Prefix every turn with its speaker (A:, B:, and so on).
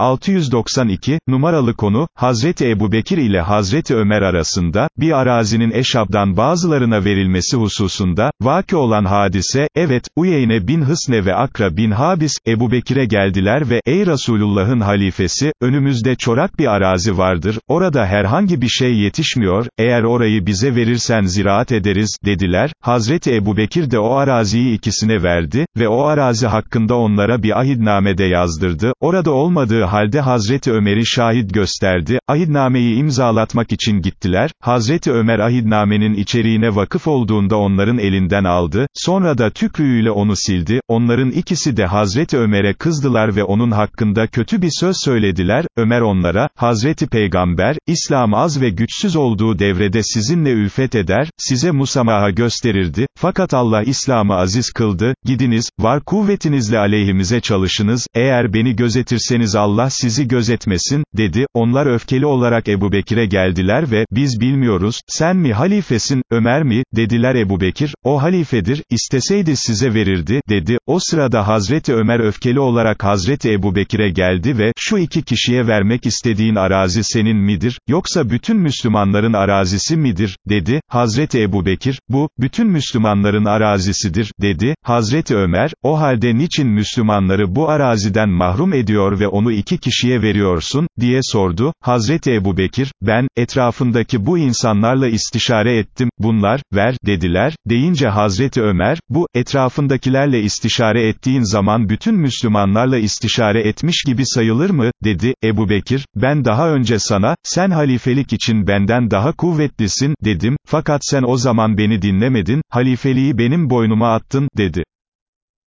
A: 692, numaralı konu, Hazreti Ebu Bekir ile Hazreti Ömer arasında, bir arazinin eşabdan bazılarına verilmesi hususunda, vaki olan hadise, evet, Uyeyne bin Hısne ve Akra bin Habis, Ebu Bekir'e geldiler ve, ey Resulullah'ın halifesi, önümüzde çorak bir arazi vardır, orada herhangi bir şey yetişmiyor, eğer orayı bize verirsen ziraat ederiz, dediler, Hazreti Ebu Bekir de o araziyi ikisine verdi, ve o arazi hakkında onlara bir ahidnamede yazdırdı, orada olmadığı halde Hazreti Ömer'i şahit gösterdi, ahidnameyi imzalatmak için gittiler, Hazreti Ömer ahidnamenin içeriğine vakıf olduğunda onların elinden aldı, sonra da tükrüğüyle onu sildi, onların ikisi de Hazreti Ömer'e kızdılar ve onun hakkında kötü bir söz söylediler, Ömer onlara, Hazreti Peygamber, İslam az ve güçsüz olduğu devrede sizinle ülfet eder, size musamaha gösterirdi, fakat Allah İslam'ı aziz kıldı, gidiniz, var kuvvetinizle aleyhimize çalışınız, eğer beni gözetirseniz Allah sizi gözetmesin, dedi, onlar öfkeli olarak Ebu Bekir'e geldiler ve, biz bilmiyoruz, sen mi halifesin, Ömer mi, dediler Ebu Bekir, o halifedir, isteseydi size verirdi, dedi, o sırada Hazreti Ömer öfkeli olarak Hazreti Ebu Bekir'e geldi ve, şu iki kişiye vermek istediğin arazi senin midir, yoksa bütün Müslümanların arazisi midir, dedi, Hazreti Ebu Bekir, bu, bütün Müslümanların arazisidir, dedi, Hazreti Ömer, o halde niçin Müslümanları bu araziden mahrum ediyor ve onu iki kişiye veriyorsun, diye sordu, Hazreti Ebu Bekir, ben, etrafındaki bu insanlarla istişare ettim, bunlar, ver, dediler, deyince Hazreti Ömer, bu, etrafındakilerle istişare ettiğin zaman bütün Müslümanlarla istişare etmiş gibi sayılır mı, dedi, Ebu Bekir, ben daha önce sana, sen halifelik için benden daha kuvvetlisin, dedim, fakat sen o zaman beni dinlemedin, halifeliği benim boynuma attın, dedi.